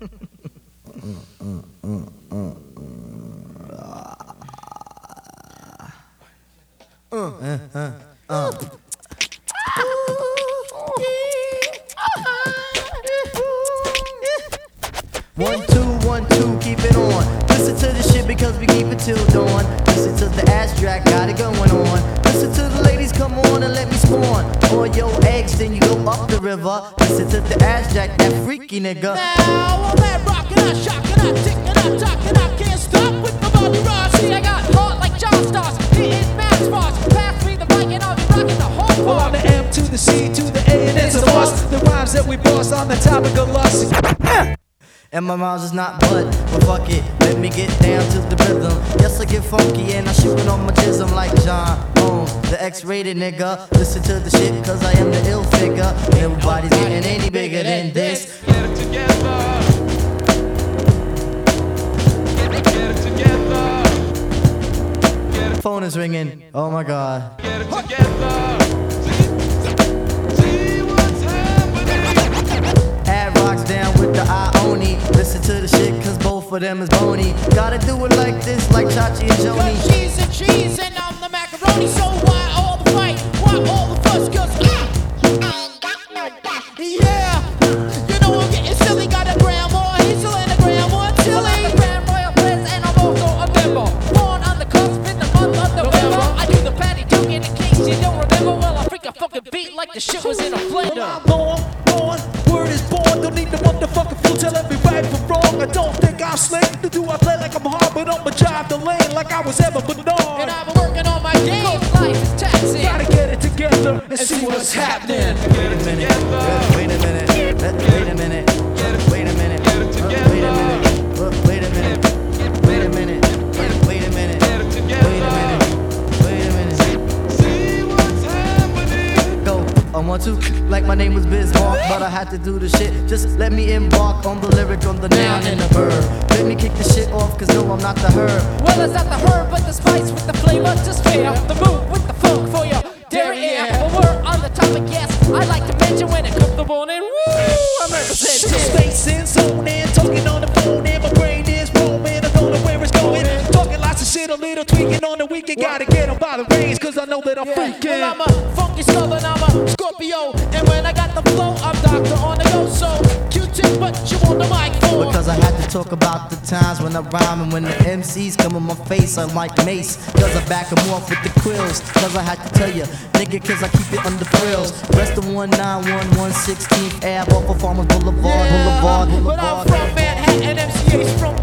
One, two, one, two, keep it on. Listen to the shit because we keep it till dawn. Listen to the Abstract, got it going on. Listen to river. Listen to the ass jack, that freaky nigga. Now I'm at rockin', I shockin', I tickin', I talkin', I can't stop with my Bobby Ross. See, I got heart like John Starks, hitting mad spots. Pass me the mic and I'll be rockin' the whole Well, I'm the M to the C to the A and it's a must. The rhymes that we bust on the topic of lust. And my rhymes is not but, but fuck it, let me get down to the rhythm. Yes, I get funky and I shoot on my jism like John Holmes, the X-rated nigga. Listen to the shit cause I am the ill figure. Everybody's getting any bigger than this. Get it together. Get it, get it together. Phone is ringing. Oh my god. get it together. Them is bony. Gotta do it like this, like Chachi and Joanie. cheese and cheese and I'm the macaroni. So why all the fight? Why all like the shit was in a Well, blender. I'm born, born, word is born. Don't need the motherfucking fool telling me right from wrong. I don't think I'm slick. To do I play like I'm hard, but I'ma drive the lane like I was ever And I've been working on my game. Life is taxing. Gotta get it together and see what's happening. Get it together. Wait a minute. Like my name was Bismarck, but I had to do the shit. Just let me embark on the lyric, on the noun and the verb. Let me kick the shit off, cause no, I'm not the herb. Well, it's not the herb, but the spice with the flavor to spare. The move with the funk for your dairy air. Well, we're on the topic, yes. I like to mention when it comes to morning. Woo! I'm representing. Space in, zoning, talking on the phone, and my brain is roaming. I don't know where it's going. Talking lots of shit, a little tweaking on the weekend. Gotta get get 'em by the reins, cause I know that I'm freaking. Well, I'm a funky southern, I'm a Scorpio. And when I got the flow, I'm doctor on the go. So, Q-tip, but you want the mic for. Because I had to talk about the times when I rhyme and when the MCs come in my face, I'm like Mace. Cause I back 'em off with the quills. Cause I had to tell you, nigga, cause I keep it under frills. Rest of 191, 16th Ave off of Farmers Boulevard, Boulevard, Boulevard. But I'm from Manhattan, MCA's from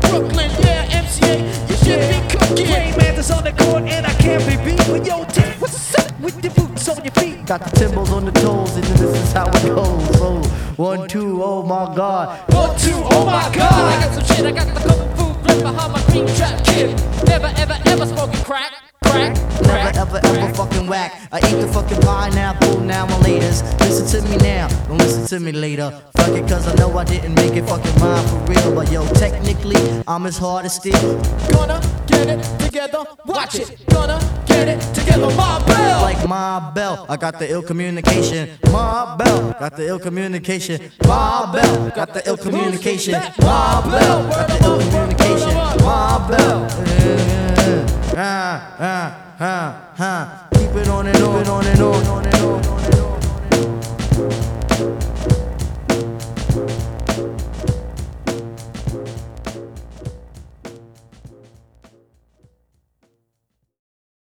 Got the timbals on the toes, and this is how it goes. Oh, one, two, oh my god. One, two, oh my god, I got some shit, I got the kung fu grip behind my cream trap kid. Never, ever, ever smoking crack, crack, Never crack. ever ever fucking whack. I eat the fucking pineapple now and laters. Listen to me now, don't listen to me later. Fuck it, cause I know I didn't make it fucking mine for real. But yo, technically, I'm as hard as steel. Gonna get it together, watch it. Gonna get it together, my my bell, I got the ill communication. My bell, got the ill communication. My bell, got the ill communication. My bell, got the ill communication. My bell. Ah, ah, ah, ah. Keep it on and on and on and on and on.